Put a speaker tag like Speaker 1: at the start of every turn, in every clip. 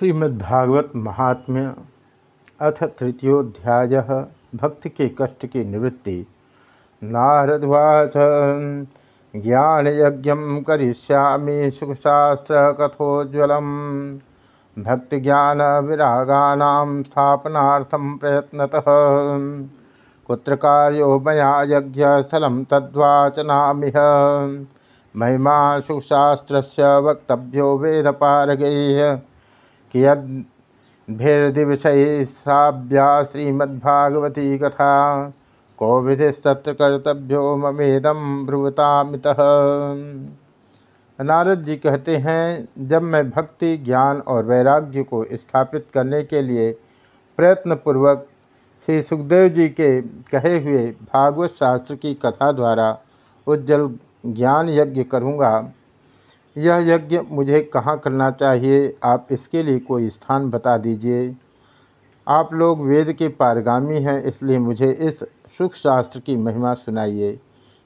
Speaker 1: श्रीमद्भागवत महात्म्य अथ तृतीयोध्याय भक्ति के कष्ट की निवृत्ति। नारदवाच ज्ञान यज्ञ करिष्यामि सुखशास्त्र कथोज्वल भक्ति ज्ञान विरागा स्थापनार्थम प्रयत्नतः। कुत्र कार्यो मया यज्ञ तद्वाचनामिह। महिमा सुशास्त्र वक्तव्यो वेदपारगैः। कियद्भिर्दिवशैः श्राव्या श्रीमद्भागवती कथा। को विधिस्तत्र कर्तव्यो ममेदम ब्रुवतामितः। नारद जी कहते हैं, जब मैं भक्ति, ज्ञान और वैराग्य को स्थापित करने के लिए प्रयत्नपूर्वक श्री सुखदेव जी के कहे हुए भागवत शास्त्र की कथा द्वारा उज्जवल ज्ञान यज्ञ करूँगा यह यज्ञ मुझे कहाँ करना चाहिए? आप इसके लिए कोई स्थान बता दीजिए। आप लोग वेद के पारगामी हैं, इसलिए मुझे इस सुख शास्त्र की महिमा सुनाइए।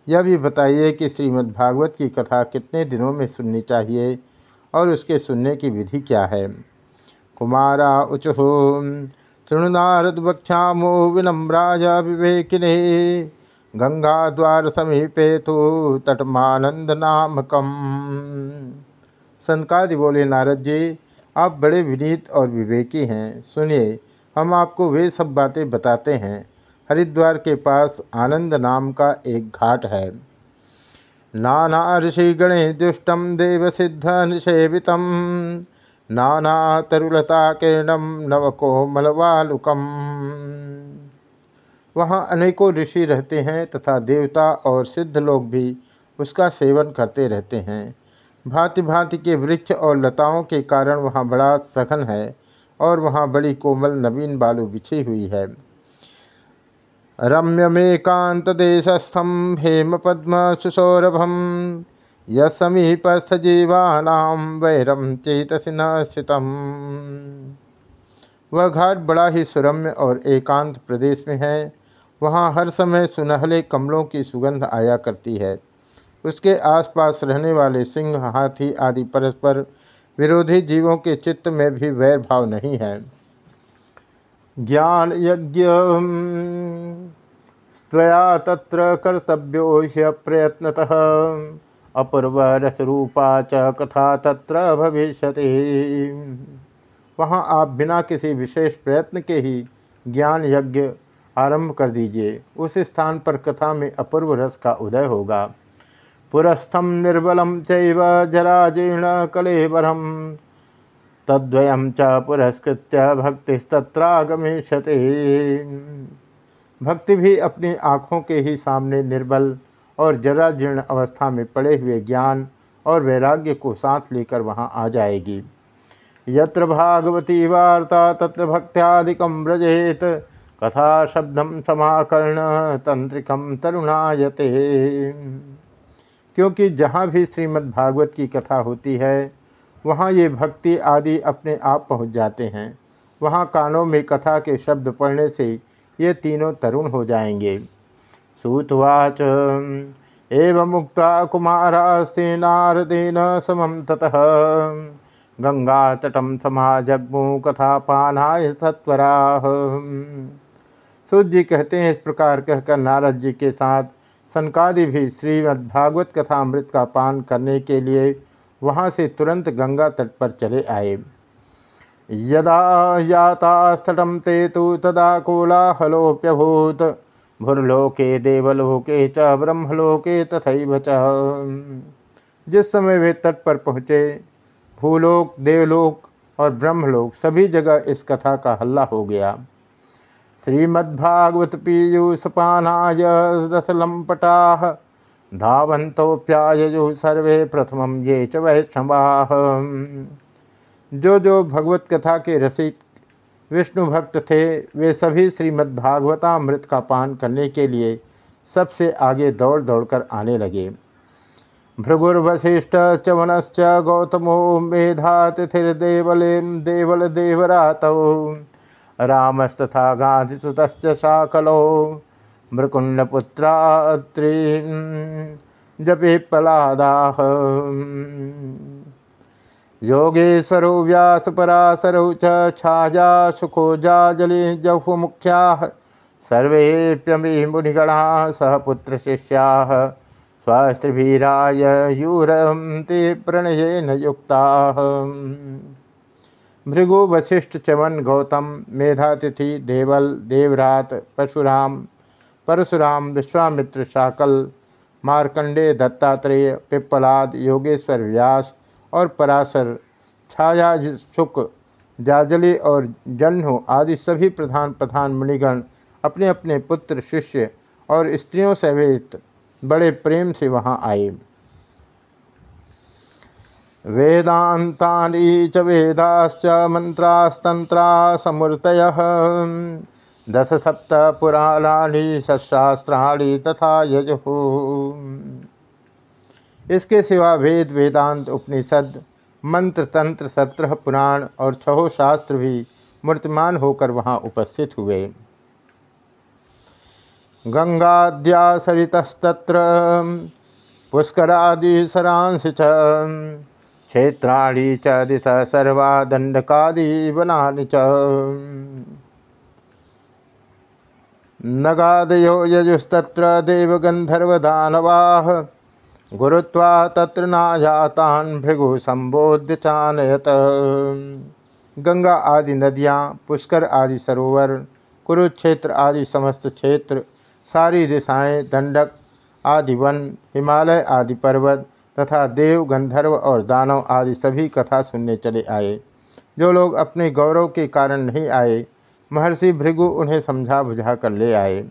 Speaker 1: यह भी बताइए कि श्रीमद्भागवत की कथा कितने दिनों में सुननी चाहिए और उसके सुनने की विधि क्या है? कुमारा उचहु तृणनारद बक्षामो विनम्राज विवेकिने। गंगा द्वार समीपे तो तटमानंद नामकम संकादि बोले, नारद जी, आप बड़े विनीत और विवेकी हैं। सुनिए, हम आपको वे सब बातें बताते हैं। हरिद्वार के पास आनंद नाम का एक घाट है। नाना ऋषि गणे दुष्टम देव सिद्ध निषेवित नाना तरुलता किरणम नवकोमलवालुकम। वहाँ अनेकों ऋषि रहते हैं तथा देवता और सिद्ध लोग भी उसका सेवन करते रहते हैं। भांति भांति के वृक्ष और लताओं के कारण वहाँ बड़ा सघन है और वहाँ बड़ी कोमल नवीन बालू बिछी हुई है। रम्यमेकांत देशस्थम हेम पद्म सुसौरभम यमीपस्थ जीवानाम वैरम चेतसी वह घाट बड़ा ही सुरम्य और एकांत प्रदेश में है। वहाँ हर समय सुनहले कमलों की सुगंध आया करती है। उसके आसपास रहने वाले सिंह, हाथी आदि परस्पर विरोधी जीवों के चित्त में भी वैर भाव नहीं है। ज्ञान यज्ञ स्वया तत्र कर्तव्यो प्रयत्नतः, अपूर्व रसरूपा च कथा तत्र भविष्य वहाँ आप बिना किसी विशेष प्रयत्न के ही ज्ञान यज्ञ आरंभ कर दीजिए। उस स्थान पर कथा में अपूर्व रस का उदय होगा। पुरस्थम निर्बलम चैव जराजीर्ण कलेवरम। तद्वयम च पुरस्कृत भक्ति भक्तिस्तत्रागमिष्यते। भक्ति भी अपनी आँखों के ही सामने निर्बल और जराजीर्ण अवस्था में पड़े हुए ज्ञान और वैराग्य को साथ लेकर वहाँ आ जाएगी। यत्र भागवती वार्ता तत्र भक्त्यादिकम व्रजेत। कथा शब्दम समाकर्ण तंत्रिकम तरुणायते। क्योंकि जहाँ भी श्रीमद्भागवत की कथा होती है, वहाँ ये भक्ति आदि अपने आप पहुँच जाते हैं। वहाँ कानों में कथा के शब्द पढ़ने से ये तीनों तरुण हो जाएँगे। सूतवाच, एवं मुक्ता कुमारास्ते नारदेन समम ततः। गंगा तटम समाजग्मु कथा पानाय सत्वरा। सूत जी कहते हैं इस प्रकार कहकर नारद जी के साथ सनकादि भी श्रीमद्भागवत कथा अमृत का पान करने के लिए वहाँ से तुरंत गंगा तट पर चले आए। यदा यातास्तटम ते तो तदा कोलाहलोप्यभूत भूर्लोके देवलोके च ब्रह्मलोके तथा च। जिस समय वे तट पर पहुँचे, भूलोक, देवलोक और ब्रह्मलोक सभी जगह इस कथा का हल्ला हो गया। श्रीमद्भागवत पीयूषपानाय रसलंपटा धावंतोप्यायु सर्वे प्रथम ये च वैष्णवा। जो जो भगवत कथा के रसिक विष्णु भक्त थे, वे सभी श्रीमद्भागवतामृत का पान करने के लिए सबसे आगे दौड़ दौड़कर आने लगे। भृगुर्वशिष्ठ चवनश्च गौतमो मेधा तिथिर्देवलेम देवल देवरातौ रामस्तथा गांधिसुत शाकलो मृकुंडपुत्रात्री जपे पलादाह योगेश्वरो व्यासपराशरौ च छाया सुखोजा जलि जहु मुख्या सर्वेप्यमी मुनिगणा सह पुत्र शिष्या स्वास्त्रिभीराय यूरन्ति प्रणयेन युक्ता। भृगु वशिष्ठ चमन गौतम, मेधातिथि देवल, देवरात, परशुराम परशुराम, विश्वामित्र शाकल मार्कंडे दत्तात्रेय, पिप्पलाद, योगेश्वर व्यास और पराशर, छाया शुक, जाजली और जन्हु आदि सभी प्रधान प्रधान मुनिगण अपने अपने पुत्र, शिष्य और स्त्रियों सहित बड़े प्रेम से वहाँ आए। वेदांतानि च वेदाश्च मंत्रास्तंत्रा समूर्त दश सप्त पुराणानि सशास्त्राणी तथा यजु। इसके सिवा वेद, वेदांत, उपनिषद मंत्र तंत्र सत्रह पुराण और छहो शास्त्र भी मूर्तिमान होकर वहाँ उपस्थित हुए। गंगाद्या सरितस्तत्र पुष्करादि सरांश क्षेत्राणी च दिशा सर्वा दंडकादि च। नगादयो यजुस्तत्र देवगंधर्वदानवाः गुरुत्वा तत्र नायातान भृगु संबोध्य चानयत। गंगा आदि नदियाँ, पुष्कर आदि सरोवर, कुरुक्षेत्र आदि समस्त क्षेत्र, सारी दिशाएँ, दंडक आदि वन, हिमालय आदि पर्वत तथा देव, गंधर्व और दानव आदि सभी कथा सुनने चले आए। जो लोग अपने गौरव के कारण नहीं आए, महर्षि भृगु उन्हें समझा बुझा कर ले आए।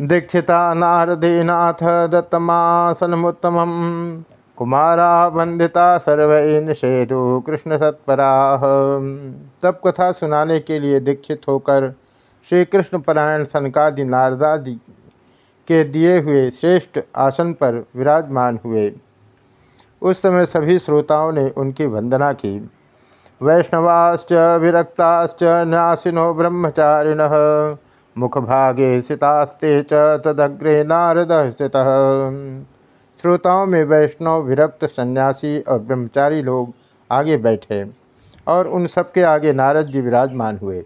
Speaker 1: दीक्षिता नारदीनाथ दत्तमासनमुत्तम कुमारा वंदिता सर्व निषेधु कृष्ण सत्परा। तब कथा सुनाने के लिए दीक्षित होकर श्री कृष्ण परायण सनकादि नारदादि के दिए हुए श्रेष्ठ आसन पर विराजमान हुए। उस समय सभी श्रोताओं ने उनकी वंदना की। वैष्णवाश्च, विरक्ताश्च न्यासिनो ब्रह्मचारिण, मुखभागे सितास्ते च, तदग्रे नारद स्थित। श्रोताओं में वैष्णव, विरक्त, सन्यासी और ब्रह्मचारी लोग आगे बैठे और उन सबके आगे नारद जी विराजमान हुए।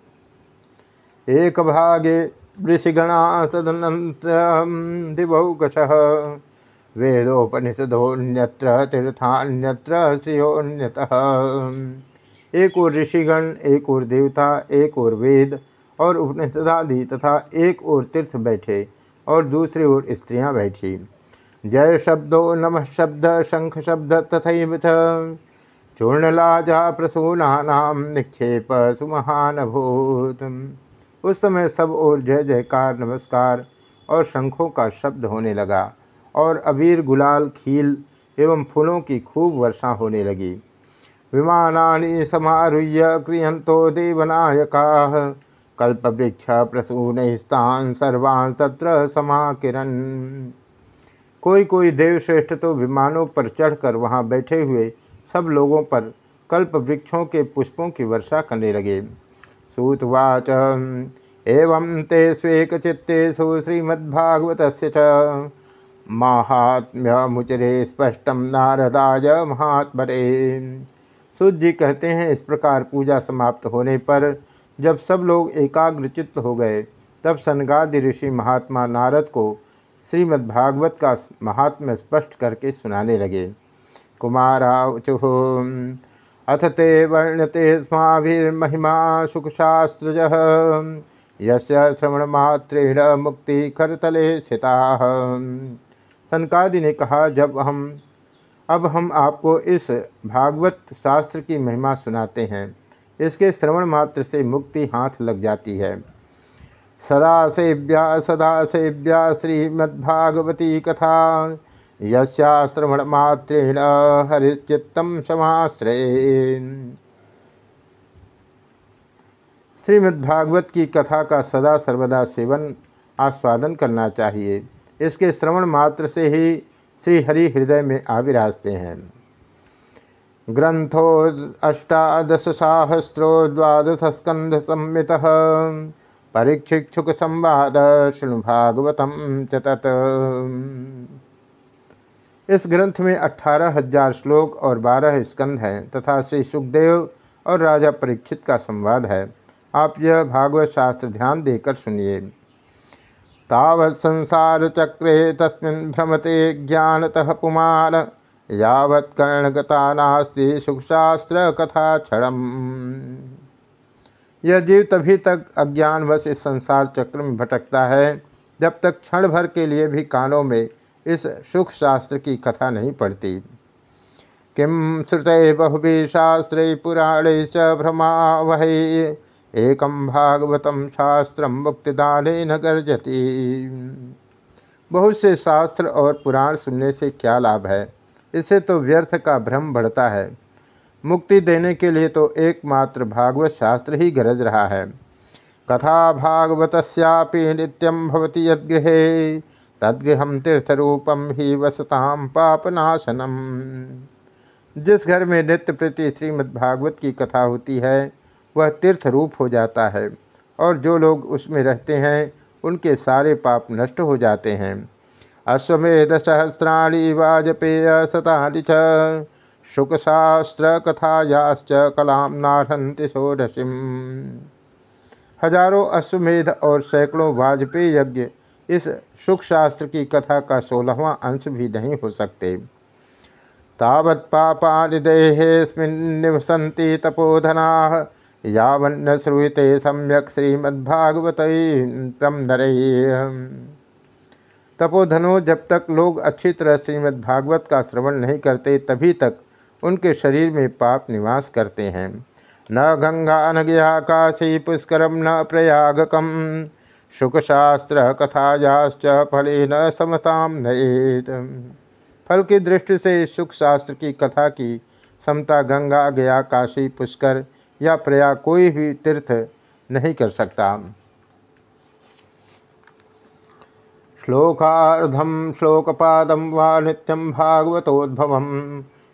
Speaker 1: एक भागे ऋषिगणा तदनंतर दिवौकश। वेदोपनिषदोन्यत्र तीर्थान्यत्र श्रियोन्यतः एक और ऋषिगण एक और देवता एक और वेद, और उपनिषदादि तथा एक ओर तीर्थ बैठे, और दूसरी ओर स्त्रियाँ बैठी। जय शब्दो नमः शब्द, शंख शब्द तथा चूर्णलाजा प्रसूनानाम निक्षेप सुमहान भूत उस समय सब ओर जय जयकार, नमस्कार और शंखों का शब्द होने लगा और अबीर गुलाल, खील एवं फूलों की खूब वर्षा होने लगी। विमानानि समारुह्य क्रियंतो देवनायका, कल्पवृक्ष प्रसून स्थान सर्वान सत्र समाकिरण कोई कोई देवश्रेष्ठ तो विमानों पर चढ़कर वहाँ बैठे हुए सब लोगों पर कल्प वृक्षों के पुष्पों की वर्षा करने लगे। सूतवाच। एवं ते स्वेक चित्तेषु श्रीमद्भागवत महात्म्य मुचरे स्पष्टम नारदाय महात्मरे। सूत जी कहते हैं, इस प्रकार पूजा समाप्त होने पर जब सब लोग एकाग्रचित्त हो गए, तब सनगादि ऋषि महात्मा नारद को श्रीमद्भागवत का महात्म्य स्पष्ट करके सुनाने लगे। कुमाराचुः अथ ते वर्ण्यते स्वाभिर्महिमा सुखशास्त्रज यस्य श्रवणमात्रेण मुक्ति करतले स्थिता। सनकादि ने कहा, जब हम, अब हम आपको इस भागवत शास्त्र की महिमा सुनाते हैं, इसके श्रवण मात्र से मुक्ति हाथ लग जाती है। सदा सेव्या सदा सेव्या श्रीमद्भागवती कथा यश्रवण मात्रेण हरिचित्तम समाश्रय श्रीमद्भागवत की कथा का सदा सर्वदा सेवन आस्वादन करना चाहिए। इसके श्रवण मात्र से ही श्री हरि हृदय में आविराजते हैं। ग्रंथो अष्टादशसाहस्रो द्वादशस्कंध संमित परीक्षिक्षुक संवाद शृणु भागवत च इस ग्रंथ में अठारह हज़ार श्लोक और बारह स्कंध हैं तथा श्री सुखदेव और राजा परीक्षित का संवाद है। आप यह भागवत शास्त्र ध्यान देकर सुनिए। तावत् संसार चक्रे तस्मिन् भ्रमते ज्ञानतः पुमान यावत् कर्णगता नास्ति सुखशास्त्र कथा क्षणम यह जीव तभी तक अज्ञानवश इस संसार चक्र में भटकता है जब तक क्षण भर के लिए भी कानों में इस सुख शास्त्र की कथा नहीं पड़ती किम श्रुत बहुवी शास्त्र पुराण च भ्रमा वह एकम भागवतम शास्त्र मुक्तिदान न गर्जती। बहुत से शास्त्र और पुराण सुनने से क्या लाभ है? इससे तो व्यर्थ का भ्रम बढ़ता है। मुक्ति देने के लिए तो एकमात्र भागवत शास्त्र ही गरज रहा है। कथा भागवतस्यापि नित्यम भवति यदगृहे तदगृह तीर्थरूपम ही वसताम पापनाशनम। जिस घर में नित्य प्रति श्रीमद्भागवत की कथा होती है, वह तीर्थ रूप हो जाता है और जो लोग उसमें रहते हैं, उनके सारे पाप नष्ट हो जाते हैं। अश्वमेध सहस्राणी वाजपेय शतानि च शुकशास्त्र कथायाश्च कलाम नारहंति षोडशीम। हज़ारों अश्वमेध और सैकड़ों वाजपेयी यज्ञ इस सुख शास्त्र की कथा का सोलहवां अंश भी नहीं हो सकते। तावत् पापानि देहेस्मिन् तपोधना, यावन्न श्रूयते सम्यक श्रीमद्भागवत तम नर। तपोधनो जब तक लोग अच्छी तरह श्रीमद्भागवत का श्रवण नहीं करते, तभी तक उनके शरीर में पाप निवास करते हैं। न गंगा, न गया काशी, पुष्कर, न प्रयागकम। शुकशास्त्र कथायाश्च फल न समताम नएत फल की दृष्टि से सुख शास्त्र की कथा की समता गंगा, गया, काशी, पुष्कर या प्रयाग कोई भी तीर्थ नहीं कर सकता। श्लोकार्धम श्लोकपादम वा नित्यम भागवतोद्भव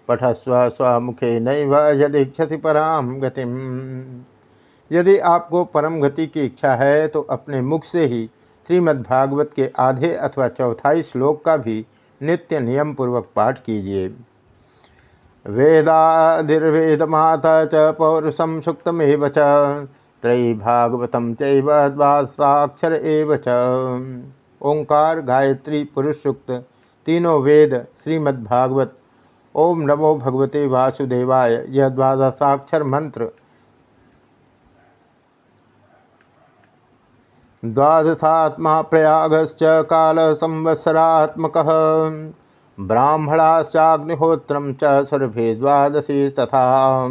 Speaker 1: पठस्व स्वमुखे नैव यदीक्षति पराम गतिम। यदि आपको परम गति की इच्छा है तो अपने मुख से ही श्रीमद्भागवत के आधे अथवा चौथाई श्लोक का भी नित्य नियम पूर्वक पाठ कीजिए। वेदाधिर्वेदमाता च पौरुषम सुक्तमेव च त्रयी भागवतम चैवाक्षर एव च। ओंकार, गायत्री, पुरुष सुक्त, तीनों वेद श्रीमद्भागवत। ओम नमो भगवते वासुदेवाय, यह द्वादशाक्षर मंत्र द्वादशात्मा प्रयागश्च काल संवत्सरात्मक ब्राह्मणाश्चाग्निहोत्रम च सुरभि द्वादशी तथा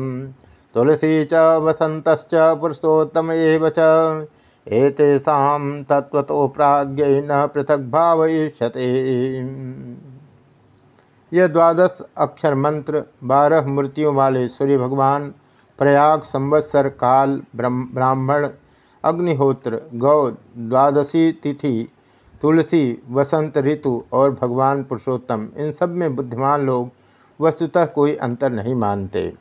Speaker 1: तुलसी च वसंत पुरुषोत्तम एतेषां तत्वतो प्राज्ञ न पृथक भावयिष्यते। यह द्वादश अक्षर मंत्र बारह मूर्तियों वाले सूर्य भगवान प्रयाग संवत्सर काल ब्राह्मण अग्निहोत्र, गौ, द्वादशी तिथि, तुलसी, वसंत ऋतु और भगवान पुरुषोत्तम, इन सब में बुद्धिमान लोग वस्तुतः कोई अंतर नहीं मानते।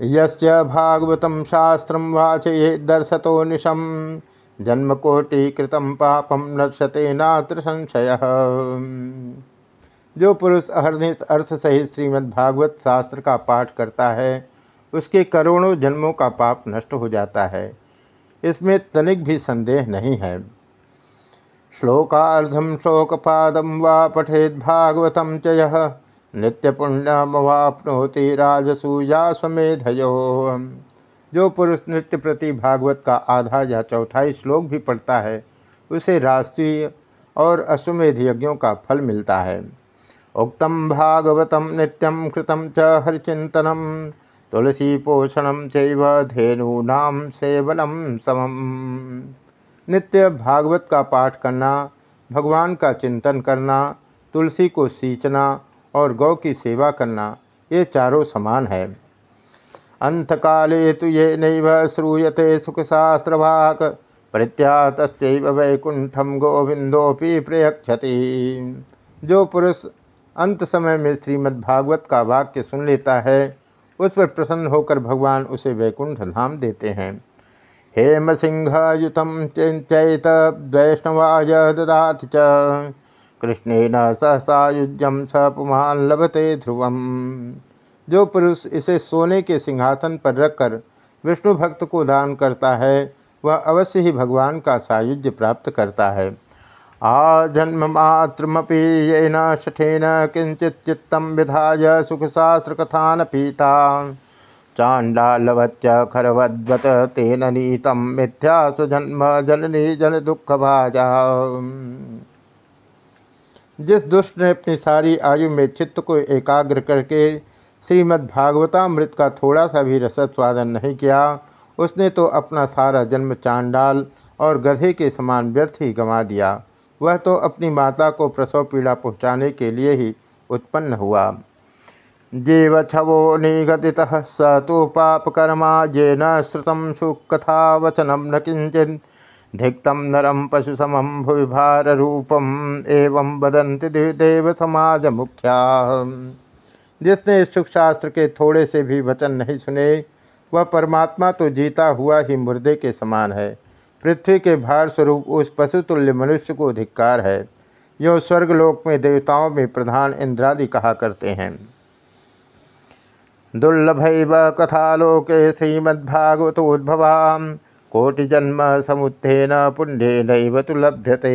Speaker 1: यश्च भागवतम शास्त्र वाचये दर्शतो निशम जन्मकोटिकृतं पापम नर्षते नात्र संशय। जो पुरुष अहरनित अर्थ सहित श्रीमद्भागवत शास्त्र का पाठ करता है उसके करोड़ों जन्मों का पाप नष्ट हो जाता है। इसमें तनिक भी संदेह नहीं है। श्लोकार्धम श्लोकपादम वा पठेद भागवतम च यह नित्य पुण्यमवापनोति राजसूया समेधयो जो पुरुष नृत्य प्रति भागवत का आधा या चौथाई श्लोक भी पढ़ता है, उसे राष्ट्रीय और अश्वमेध यज्ञों का फल मिलता है। उक्तम भागवतम नित्यम कृतम च हरिचिंतनम तुलसी पोषण चेनूनाम सेवनम समम। नित्य भागवत का पाठ करना, भगवान का चिंतन करना, तुलसी को सींचना और गौ की सेवा करना, ये चारों समान है। अंतकाले तो ये नैव श्रूयते सुखशास्त्रवाक प्रत्या तस्व वैकुंठम गोविंदोपि प्रयक्षति जो पुरुष अंत समय में श्रीमद्भागवत का वाक्य सुन लेता है उस पर प्रसन्न होकर भगवान उसे वैकुंठ धाम देते हैं। हेम सिंहयुत चिंतित वैष्णवाय ददाति च। कृष्णेन सहसायुज्यम स लभते ध्रुवम। जो पुरुष इसे सोने के सिंहासन पर रखकर विष्णु भक्त को दान करता है, वह अवश्य ही भगवान का सायुज्य प्राप्त करता है। आ जन्म मात्रमपि येन शठेन किंचित चित्तम विधाय सुखशास्त्र कथान पीता चांडालवच्च खरवद्वत तेन नीतम मिथ्या सुजन्म जननी जन दुख भाजा जिस दुष्ट ने अपनी सारी आयु में चित्त को एकाग्र करके श्रीमद्भागवतामृत का थोड़ा सा भी रसद स्वादन नहीं किया, उसने तो अपना सारा जन्म चांडाल और गधे के समान व्यर्थ ही गंवा दिया। वह तो अपनी माता को प्रसव पीड़ा पहुँचाने के लिए ही उत्पन्न हुआ। जीव छवो निगति स तो पापकर्मा ये न श्रुतम सुकथा वचनम न किंचन धिक्तम नरम पशु समम भुविभार रूपम एवं बदंति देव समाज मुख्या जिसने सुख शास्त्र के थोड़े से भी वचन नहीं सुने, वह परमात्मा तो जीता हुआ ही मुर्दे के समान है। पृथ्वी के भार स्वरूप उस पशुतुल्य मनुष्य को धिक्कार है। जो स्वर्गलोक में देवताओं में प्रधान इंद्रादि कहा करते हैं। दुर्लभ कथालोके श्रीमद्भागवतोद्भवा कोटिजन्म समुत्थेन पुण्य नैव तो लभ्यते।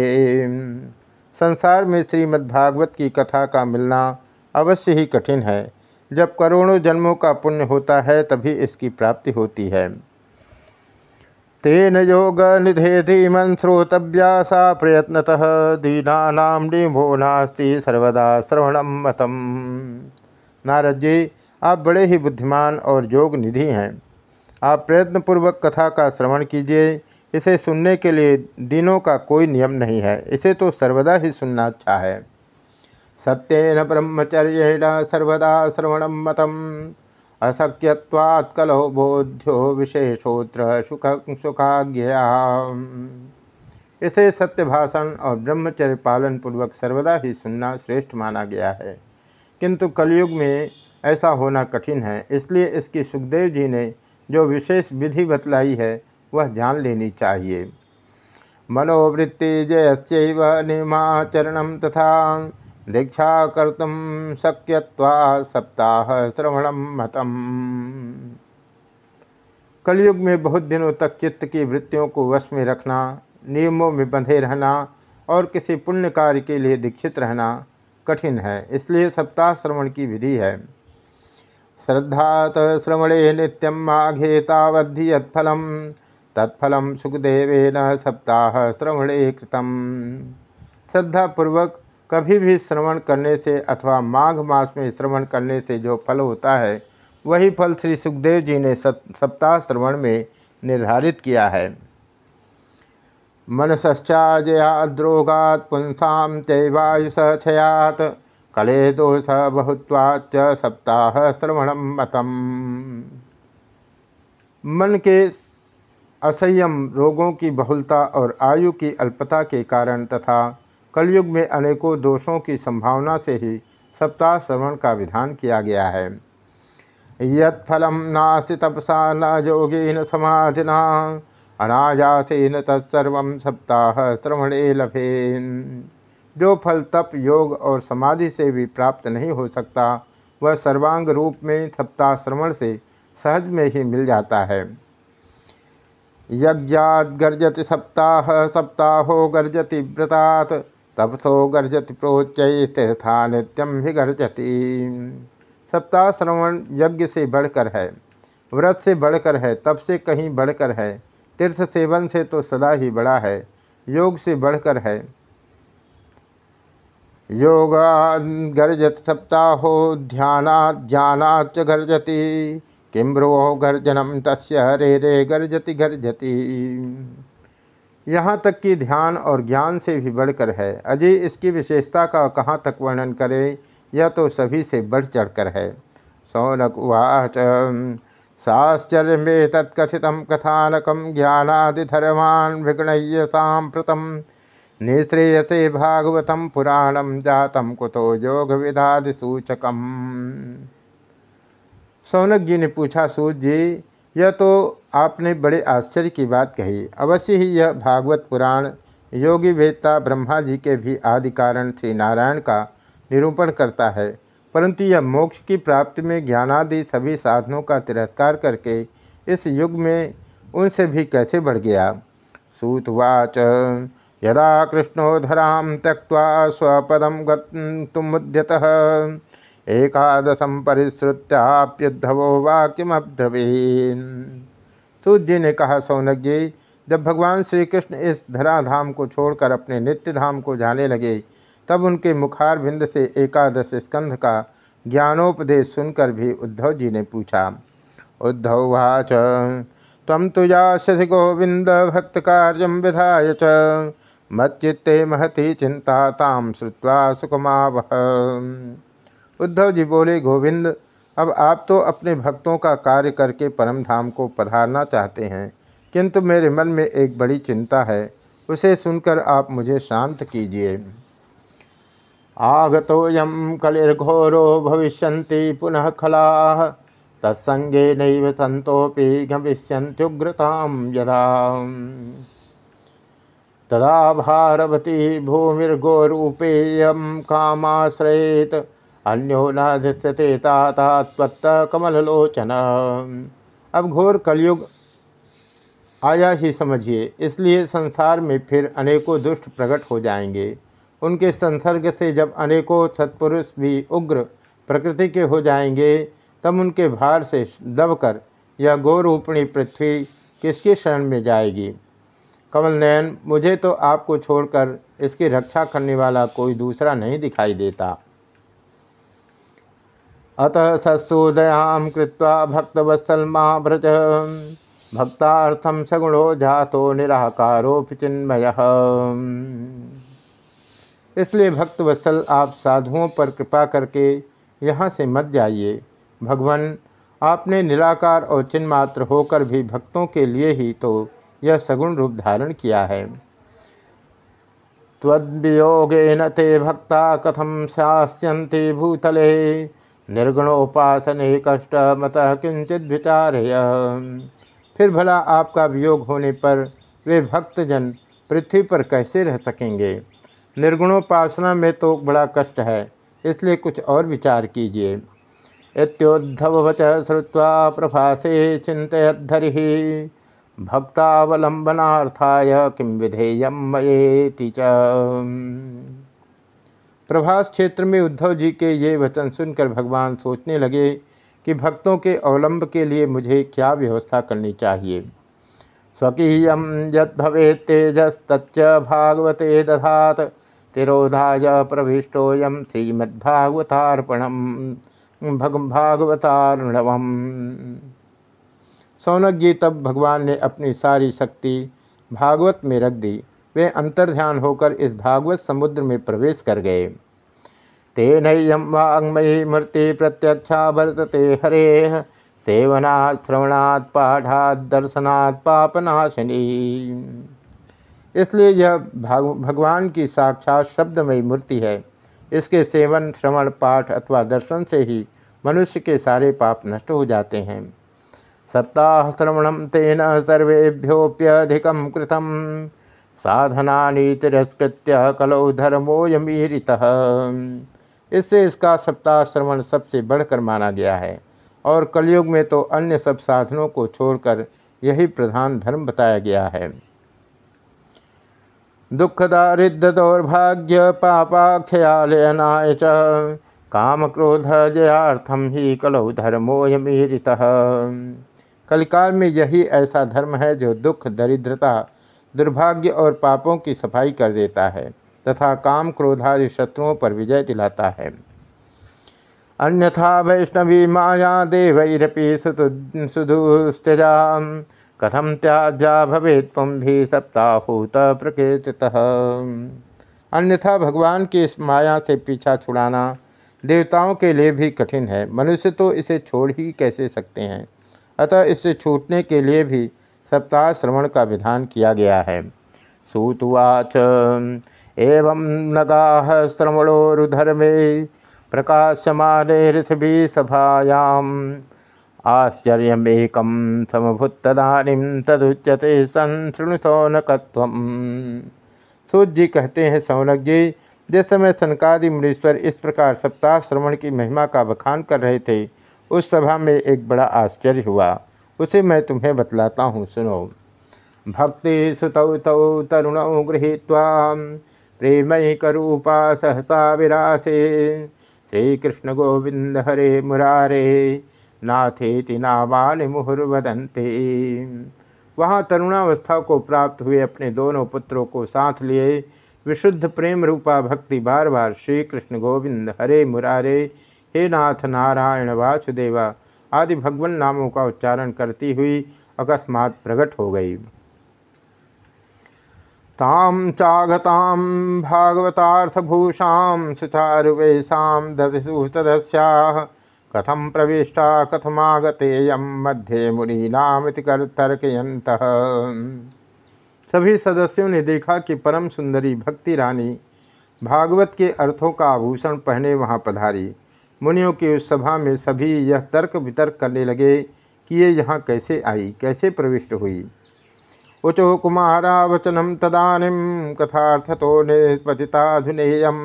Speaker 1: संसार में श्रीमद्भागवत की कथा का मिलना अवश्य ही कठिन है। जब करोड़ों जन्मों का पुण्य होता है, तभी इसकी प्राप्ति होती है। तेन योग निधे धीमन श्रोतव्या प्रयत्नतः दीना निभो नास्ति सर्वदा श्रवणम मतम। नारद जी आप बड़े ही बुद्धिमान और योग निधि हैं। आप प्रयत्नपूर्वक कथा का श्रवण कीजिए। इसे सुनने के लिए दिनों का कोई नियम नहीं है। इसे तो सर्वदा ही सुनना अच्छा है सत्यन ब्रह्मचर्य सर्वदा श्रवण मतम। अशक्यवात् कलो बोध्यो विशेषोत्र सुख सुखाज्ञया इसे सत्य भाषण और ब्रह्मचर्य पालन पूर्वक सर्वदा ही सुनना श्रेष्ठ माना गया है। किंतु कलयुग में ऐसा होना कठिन है, इसलिए इसकी सुखदेव जी ने जो विशेष विधि बतलाई है, वह जान लेनी चाहिए। मनोवृत्ति जयस्व निमाचरण तथा दीक्षा कर्तुम शक्यवा सप्ताह श्रवण मतम। कलयुग में बहुत दिनों तक चित्त की वृत्तियों को वश में रखना, नियमों में बंधे रहना और किसी पुण्य कार्य के लिए दीक्षित रहना कठिन है, इसलिए सप्ताह श्रवण की विधि है। श्रद्धात श्रवणे नित्यम माघे तावद्धि यत्फलम, तत्फलम सुखदेवेन सप्ताह श्रवणे कृतम। श्रद्धापूर्वक कभी भी श्रवण करने से अथवा माघ मास में श्रवण करने से जो फल होता है, वही फल श्री सुखदेव जी ने सप्ताह श्रवण में निर्धारित किया है। मनसश्चाजयाद्रोगात पुंसा चैवायुष क्षयात कले दोष बहुत्वाच सप्ताह श्रवण मतम। मन के असंयम रोगों की बहुलता और आयु की अल्पता के कारण तथा कलयुग में अनेकों दोषों की संभावना से ही सप्ताह श्रवण का विधान किया गया है। यत्फलम नास्ति तपसा न योगेन समाधिना अनायासेन तत्सर्व सप्ताह श्रवणे लभेन। जो फल तप, योग और समाधि से भी प्राप्त नहीं हो सकता, वह सर्वांग रूप में सप्ताह श्रवण से सहज में ही मिल जाता है। यज्ञात गर्जति सप्ताह, सप्ताहो गर्जति व्रतात तपसो गर्जति प्रोच्चय तीर्था नित्यम ही गर्जति। सप्ताह श्रवण यज्ञ से बढ़कर है, व्रत से बढ़कर है, तप से कहीं बढ़कर है, तीर्थ सेवन से तो सदा ही बड़ा है, योग से बढ़कर है। योग गर्जत सप्ताहो ध्याना ध्यानाच गर्जति किम्रो गर्जनम तस् रे रे गर्जति गर्जति। यहाँ तक कि ध्यान और ज्ञान से भी बढ़कर है। अजय इसकी विशेषता का कहाँ तक वर्णन करें, यह तो सभी से बढ़ चढ़कर है। सौनक उवाच साश्चर्य में तत्कथित कथानक ज्ञानादिधर्मान विगणय्यताप्रतम निश्रेयसे भागवतम पुराणम जातम कुतो योग विधादि सूचकम सौनक जी ने पूछा, सूत जी, यह तो आपने बड़े आश्चर्य की बात कही। अवश्य ही यह भागवत पुराण योगी वेदता ब्रह्मा जी के भी आदि कारण श्री नारायण का निरूपण करता है। परंतु यह मोक्ष की प्राप्ति में ज्ञानादि सभी साधनों का तिरस्कार करके इस युग में उनसे भी कैसे बढ़ गया? सूतवाच, यदा कृष्णोधराम त्यक्वा स्वपदम गुमुद्यत एकादशम परिश्रुत्याप्युद्धवो वाक्यमब्रवीन सूत जी ने कहा सौनक जी जब भगवान श्री कृष्ण इस धराधाम को छोड़कर अपने नित्य धाम को जाने लगे, तब उनके मुखार बिंद से एकादश स्कंध का ज्ञानोपदेश सुनकर भी उद्धव जी ने पूछा, उद्धव वाच। तम तो यासी गोविंद भक्त कार्य विधाय च। मच्चित्ते महती चिंता ताम श्रुवा सुखमावह उद्धव जी बोले, गोविंद अब आप तो अपने भक्तों का कार्य करके परम धाम को पधारना चाहते हैं, किंतु मेरे मन में एक बड़ी चिंता है, उसे सुनकर आप मुझे शांत कीजिए। आगतोयम कलिर्घोरो भविष्य पुनः खला, तत्संगे नैव संतोपि गमिष्यंत्युग्रता यदा। तदा भारवती भूमिर्गोरूपेयम कामाश्रयेत अन्यो न दृश्यते ताता अब घोर कलयुग आया ही समझिए, इसलिए संसार में फिर अनेकों दुष्ट प्रकट हो जाएँगे। उनके संसर्ग से जब अनेकों सत्पुरुष भी उग्र प्रकृति के हो जाएँगे, तब उनके भार से दबकर यह गौरूपणी पृथ्वी किसके शरण में जाएगी? कमल नयन, मुझे तो आपको छोड़कर इसकी रक्षा करने वाला कोई दूसरा नहीं दिखाई देता। अतः सत्सुदयां कृत्वा भक्तवत्सलमा व्रज भक्तार्थम सगुणो जातो निराकारोपि चिन्मय। इसलिए भक्तवत्सल, आप साधुओं पर कृपा करके यहाँ से मत जाइए। भगवान, आपने निराकार और चिन्मात्र होकर भी भक्तों के लिए ही तो यह सगुण रूप धारण किया है। त्वद्वियोगेन ते भक्ता कथम शास्यन्ति भूतले। निर्गुणोपासने कष्ट मत किंचित विचार फिर भला आपका वियोग होने पर वे भक्तजन पृथ्वी पर कैसे रह सकेंगे? निर्गुणोपासना में तो बड़ा कष्ट है, इसलिए कुछ और विचार कीजिए। इत्योद्धव वच श्रुवा प्रभासे चिंतधरि भक्तावलंबनार्थाय किम विधेय मयेति च। प्रभास क्षेत्र में उद्धव जी के ये वचन सुनकर भगवान सोचने लगे कि भक्तों के अवलंब के लिए मुझे क्या व्यवस्था करनी चाहिए। स्वकीय यद तेजस्तच्च भागवते दधात, तिरोधाय प्रविष्टोयम श्रीमद्भागवतार्पणम, भग भागवतार्णवम। सौनक जी तब भगवान ने अपनी सारी शक्ति भागवत में रख दी। वे अंतर्ध्यान होकर इस भागवत समुद्र में प्रवेश कर गए। तेन वांगमयी मूर्ति प्रत्यक्षा वर्तते हरे सेवनात्, श्रवणात्, पाठात्, दर्शनात्, पापनाशिनी। इसलिए यह भगवान की साक्षात शब्दमयी मूर्ति है। इसके सेवन, श्रवण, पाठ अथवा दर्शन से ही मनुष्य के सारे पाप नष्ट हो जाते हैं। सप्ताह श्रवणम तेन सर्वेभ्योप्यधिकम कृतम। साधना तिरस्कृत्य कलौ धर्मोयमीरित इससे इसका सप्ताह श्रवण सबसे बढ़कर माना गया है। और कलयुग में तो अन्य सब साधनों को छोड़कर यही प्रधान धर्म बताया गया है। दुख दारिद्र दौर्भाग्य पापाक्षयालयनाय च। काम क्रोध जयाथम ही कलौ धर्मोयमीरित कलिकाल में यही ऐसा धर्म है जो दुख, दरिद्रता दुर्भाग्य और पापों की सफ़ाई कर देता है तथा काम क्रोधादि शत्रुओं पर विजय दिलाता है। अन्यथा वैष्णवी माया देवैरपि सुदुस्त्यजा कथम त्याज्या भवे तुम भी सप्ताहूत प्रकृति अन्यथा भगवान की इस माया से पीछा छुड़ाना देवताओं के लिए भी कठिन है। मनुष्य तो इसे छोड़ ही कैसे सकते हैं? अतः इससे छूटने के लिए भी सप्ताह श्रवण का विधान किया गया है। सुतुवाच, एवं नगाह श्रवणोरुधर्मे प्रकाशमाने ऋथभि सभायाम। आश्चर्यमेकम समभुत्तदानीम तदुच्यते सौनकत्व सूर्य जी कहते हैं सौनक जी जिस समय सनकादि मुनीश्वर इस प्रकार सप्ताह श्रवण की महिमा का बखान कर रहे थे, उस सभा में एक बड़ा आश्चर्य हुआ। उसे मैं तुम्हें बतलाता हूँ, सुनो। भक्ति सुतौ तौ तरुण गृहीत्वा प्रेमयी करूपा सहसा विरासे। श्रीकृष्ण गोविंद हरे मुरारे, नाथेति नामानि मुहुर्वदंते वहाँ तरुणावस्था को प्राप्त हुए अपने दोनों पुत्रों को साथ लिए विशुद्ध प्रेम रूपा भक्ति बार बार श्री कृष्ण गोविंद हरे मुरारे। हे नाथ नारायण वासुदेवा आदि भगवान नामों का उच्चारण करती हुई अकस्मात प्रकट हो गई। ताम चागताम भागवतार्थभूषां सुचारुवेशां सदस्या कथम प्रविष्टा कथमागतेयम मध्य मुनीनामित कर तर्कयंत सभी सदस्यों ने देखा कि परम सुंदरी भक्ति रानी भागवत के अर्थों का आभूषण पहने वहाँ पधारी। मुनियों की सभा में सभी यह तर्क वितर्क करने लगे कि ये यहाँ कैसे आई, कैसे प्रविष्ट हुई। उचो कुमारा वचनम तदानीम कथार्थतो निपतिताधुनेयम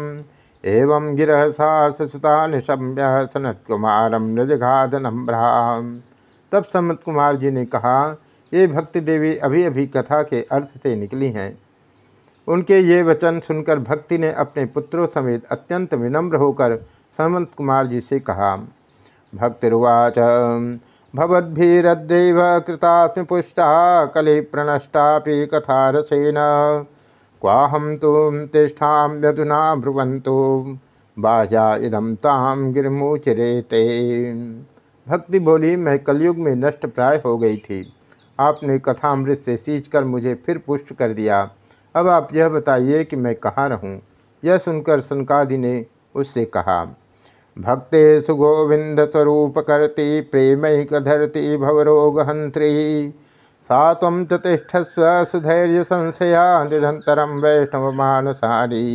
Speaker 1: एवं गिरह सुता निशम्य सनत कुमारम नजघात नम्राम तब सनत कुमार जी ने कहा, ये भक्ति देवी अभी अभी कथा के अर्थ से निकली हैं। उनके ये वचन सुनकर भक्ति ने अपने पुत्रों समेत अत्यंत विनम्र होकर सनत कुमार जी से कहा, भक्तिर्वाच। भवद्भिरद्दैव कृतास्म पुष्टा, कलि प्रणष्टा कथा रसेन क्वाहम तुम तिष्ठाम्यधुना ब्रुवंतु बाह्या इदम ताम गिरमुचरेते। भक्ति बोली, मैं कलयुग में नष्ट प्राय हो गई थी। आपने कथामृत से सींच कर मुझे फिर पुष्ट कर दिया। अब आप यह बताइए कि मैं कहाँ रहूँ? यह सुनकर सनकादि ने उससे कहा भक्ते सुगोविंद स्वरूप करती प्रेमैक धरती भवरोगहंत्री सा तम सुधैर्य संशया निरंतरम वैष्णव मानसारी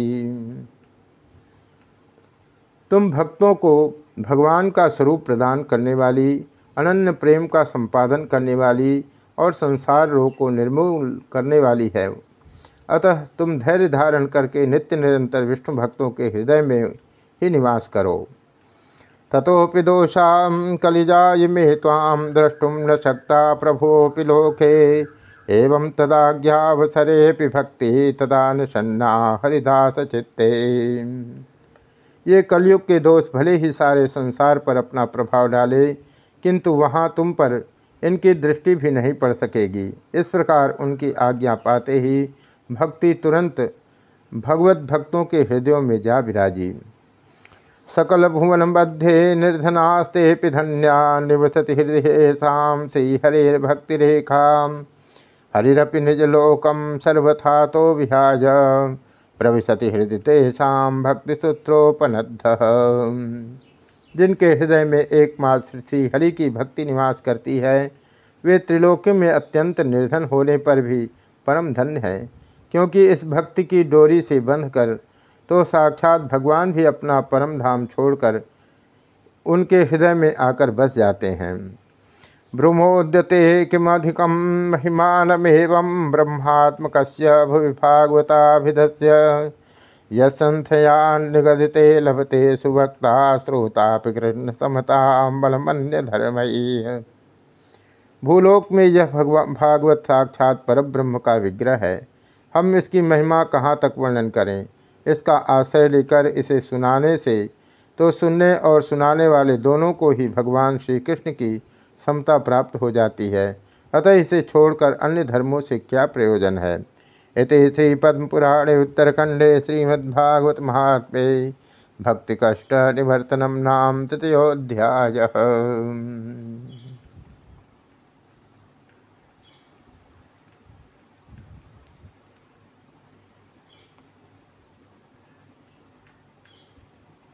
Speaker 1: तुम भक्तों को भगवान का स्वरूप प्रदान करने वाली, अनन्य प्रेम का संपादन करने वाली और संसार रोग को निर्मूल करने वाली है। अतः तुम धैर्य धारण करके नित्य निरंतर विष्णु भक्तों के हृदय में ही निवास करो। तथोपि दोषा कलिजा मे ताम द्रष्टुम न शक्ता प्रभोपि लोके। एवं तदाज्ञावसरे भक्ति तदा निषन्ना हरिदास चित्ते ये कलयुग के दोष भले ही सारे संसार पर अपना प्रभाव डाले, किंतु वहाँ तुम पर इनकी दृष्टि भी नहीं पड़ सकेगी। इस प्रकार उनकी आज्ञा पाते ही भक्ति तुरंत भगवत भक्तों के हृदयों में जा विराजी। सकल भुवन मध्ये निर्धनास्ते धन्या निवसति हृदय शाम श्री हरिर्भक्तिरेखा हरिरपि निजलोकम सर्वथा तो विहाय, प्रविशति हृदय तेषा भक्तिसूत्रोपनद्ध। जिनके हृदय में एकमात्र श्री हरि की भक्ति निवास करती है, वे त्रिलोकी में अत्यंत निर्धन होने पर भी परम धन्य है, क्योंकि इस भक्ति की डोरी से बंधकर तो साक्षात भगवान भी अपना परम धाम छोड़कर उनके हृदय में आकर बस जाते हैं। ब्रह्मोद्यते किमधिकम महिमानमेव ब्रह्मात्मक भागवताभिधस्य यथया निगदिते लभते सुभक्ता श्रोता कृष्ण समता बलमन्य धर्मयी भूलोक में यह भगवान भागवत साक्षात परब्रह्म का विग्रह है। हम इसकी महिमा कहाँ तक वर्णन करें? इसका आश्रय लेकर इसे सुनाने से तो सुनने और सुनाने वाले दोनों को ही भगवान श्री कृष्ण की समता प्राप्त हो जाती है। अतः इसे छोड़कर अन्य धर्मों से क्या प्रयोजन है? इत श्री पद्म पुराणे उत्तरखंडे श्रीमद्भागवत महात्मे भक्ति कष्ट निवर्तनम नाम तृतीयोध्याय